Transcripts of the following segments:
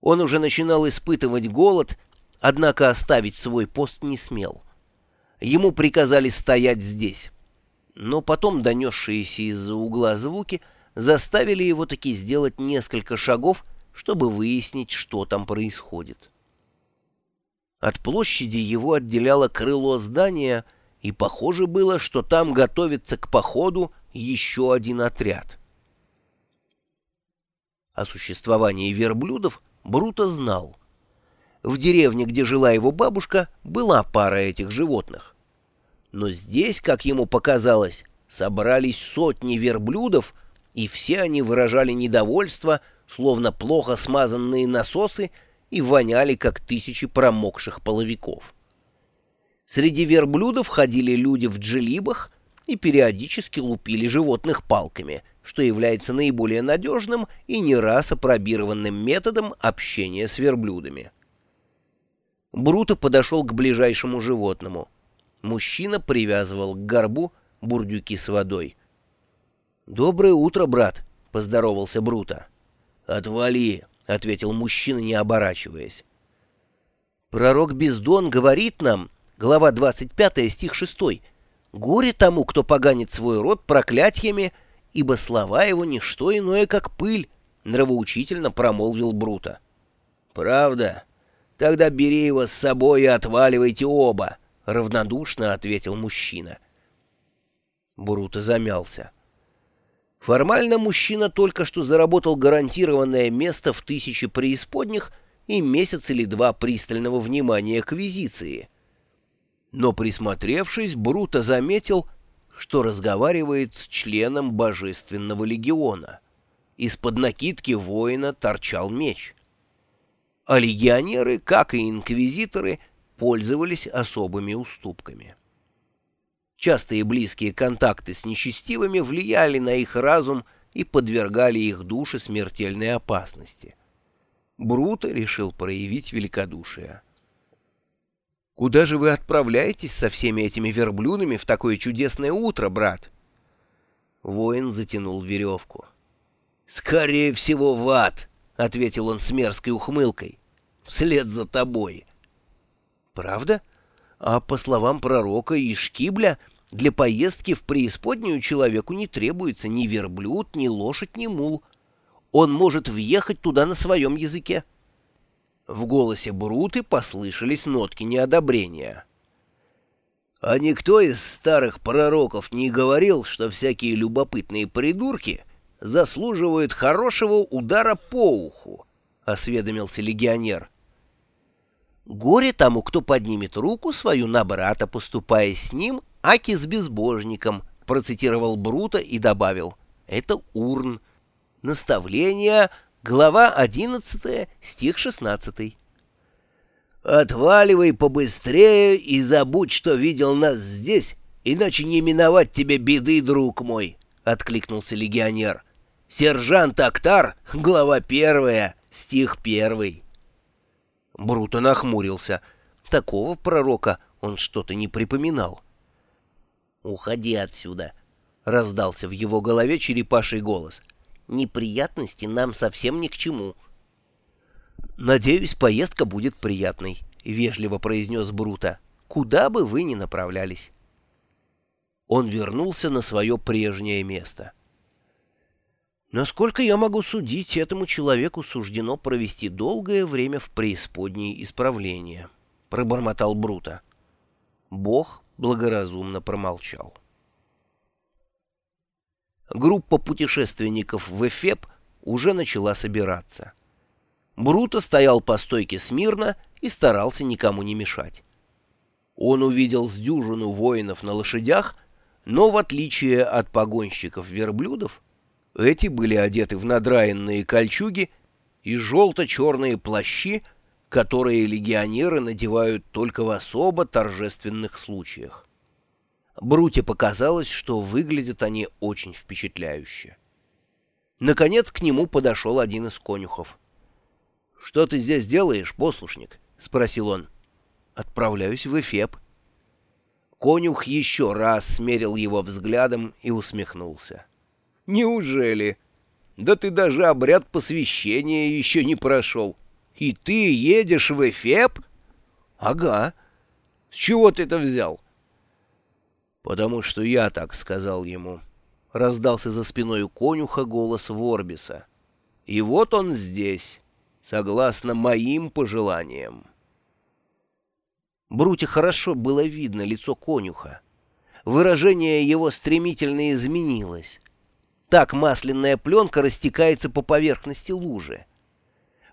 Он уже начинал испытывать голод, однако оставить свой пост не смел. Ему приказали стоять здесь. Но потом донесшиеся из-за угла звуки заставили его таки сделать несколько шагов, чтобы выяснить, что там происходит. От площади его отделяло крыло здания, и похоже было, что там готовится к походу еще один отряд. О существовании верблюдов Бруто знал. В деревне, где жила его бабушка, была пара этих животных. Но здесь, как ему показалось, собрались сотни верблюдов, и все они выражали недовольство, словно плохо смазанные насосы, и воняли, как тысячи промокших половиков. Среди верблюдов ходили люди в джелибах и периодически лупили животных палками — что является наиболее надежным и не раз опробированным методом общения с верблюдами. Бруто подошел к ближайшему животному. Мужчина привязывал к горбу бурдюки с водой. «Доброе утро, брат», — поздоровался Бруто. «Отвали», — ответил мужчина, не оборачиваясь. Пророк Бездон говорит нам, глава 25, стих 6, «Горе тому, кто поганит свой род проклятиями, — ибо слова его не что иное, как пыль, — нравоучительно промолвил Бруто. — Правда? Тогда бери его с собой и отваливайте оба, — равнодушно ответил мужчина. Бруто замялся. Формально мужчина только что заработал гарантированное место в тысяче преисподних и месяц или два пристального внимания к визиции. Но, присмотревшись, Бруто заметил — что разговаривает с членом Божественного легиона. Из-под накидки воина торчал меч. А легионеры, как и инквизиторы, пользовались особыми уступками. Частые близкие контакты с нечестивыми влияли на их разум и подвергали их души смертельной опасности. Бруто решил проявить великодушие. Куда же вы отправляетесь со всеми этими верблюдами в такое чудесное утро, брат?» Воин затянул веревку. «Скорее всего, в ад!» — ответил он с мерзкой ухмылкой. «Вслед за тобой!» «Правда? А по словам пророка Ишкибля, для поездки в преисподнюю человеку не требуется ни верблюд, ни лошадь, ни мул. Он может въехать туда на своем языке». В голосе Бруты послышались нотки неодобрения. «А никто из старых пророков не говорил, что всякие любопытные придурки заслуживают хорошего удара по уху?» — осведомился легионер. «Горе тому, кто поднимет руку свою на брата, поступая с ним, аки с безбожником», — процитировал Брута и добавил. «Это урн. Наставление Глава 11, стих 16. «Отваливай побыстрее и забудь, что видел нас здесь, иначе не миновать тебе беды, друг мой», — откликнулся легионер. «Сержант Актар, глава первая, стих первый». Бруто нахмурился. Такого пророка он что-то не припоминал. «Уходи отсюда», — раздался в его голове черепаший голос неприятности нам совсем ни к чему. «Надеюсь, поездка будет приятной», — вежливо произнес Брута. «Куда бы вы ни направлялись». Он вернулся на свое прежнее место. Насколько я могу судить, этому человеку суждено провести долгое время в преисподней исправления, — пробормотал Брута. Бог благоразумно промолчал. Группа путешественников в Эфеп уже начала собираться. Бруто стоял по стойке смирно и старался никому не мешать. Он увидел с дюжину воинов на лошадях, но в отличие от погонщиков-верблюдов, эти были одеты в надраенные кольчуги и желто-черные плащи, которые легионеры надевают только в особо торжественных случаях. Бруте показалось, что выглядят они очень впечатляюще. Наконец к нему подошел один из конюхов. — Что ты здесь делаешь, послушник? — спросил он. — Отправляюсь в Эфеп. Конюх еще раз смерил его взглядом и усмехнулся. — Неужели? Да ты даже обряд посвящения еще не прошел. «И ты едешь в Эфеп?» «Ага. С чего ты это взял?» «Потому что я так сказал ему», — раздался за спиной конюха голос Ворбиса. «И вот он здесь, согласно моим пожеланиям». Бруте хорошо было видно лицо конюха. Выражение его стремительно изменилось. Так масляная пленка растекается по поверхности лужи.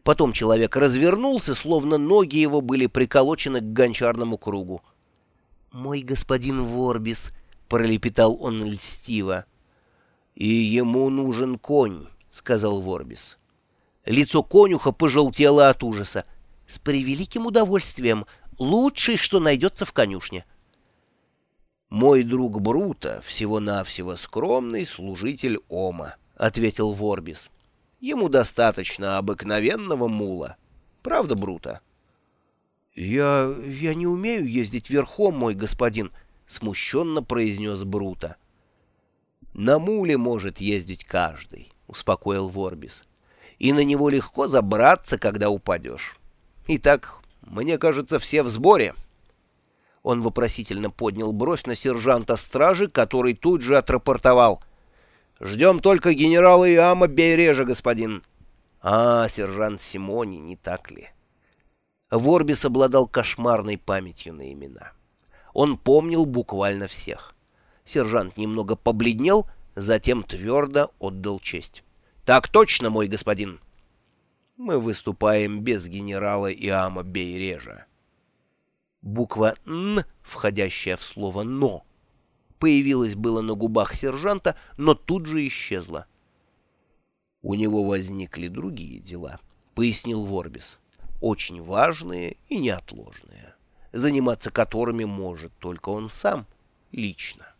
Потом человек развернулся, словно ноги его были приколочены к гончарному кругу. «Мой господин Ворбис», — пролепетал он льстиво. «И ему нужен конь», — сказал Ворбис. Лицо конюха пожелтело от ужаса. «С превеликим удовольствием. Лучший, что найдется в конюшне». «Мой друг Брута всего-навсего скромный служитель Ома», — ответил Ворбис. «Ему достаточно обыкновенного мула. Правда, Брута?» «Я... я не умею ездить верхом, мой господин», — смущенно произнес Брута. «На муле может ездить каждый», — успокоил Ворбис. «И на него легко забраться, когда упадешь. Итак, мне кажется, все в сборе». Он вопросительно поднял бровь на сержанта стражи, который тут же отрапортовал. «Ждем только генерала Иама Бейрежа, господин». «А, сержант Симони, не так ли?» Ворбис обладал кошмарной памятью на имена. Он помнил буквально всех. Сержант немного побледнел, затем твердо отдал честь. «Так точно, мой господин!» «Мы выступаем без генерала Иама Бейрежа». Буква «Н», входящая в слово «но», появилась было на губах сержанта, но тут же исчезла. «У него возникли другие дела», — пояснил Ворбис. «Очень важные и неотложные, заниматься которыми может только он сам, лично».